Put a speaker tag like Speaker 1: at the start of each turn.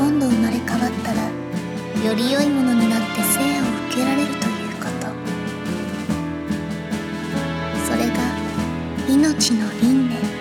Speaker 1: 今度生まれ変わったらより良いものになって生を受けられるということ。それが命の輪廻。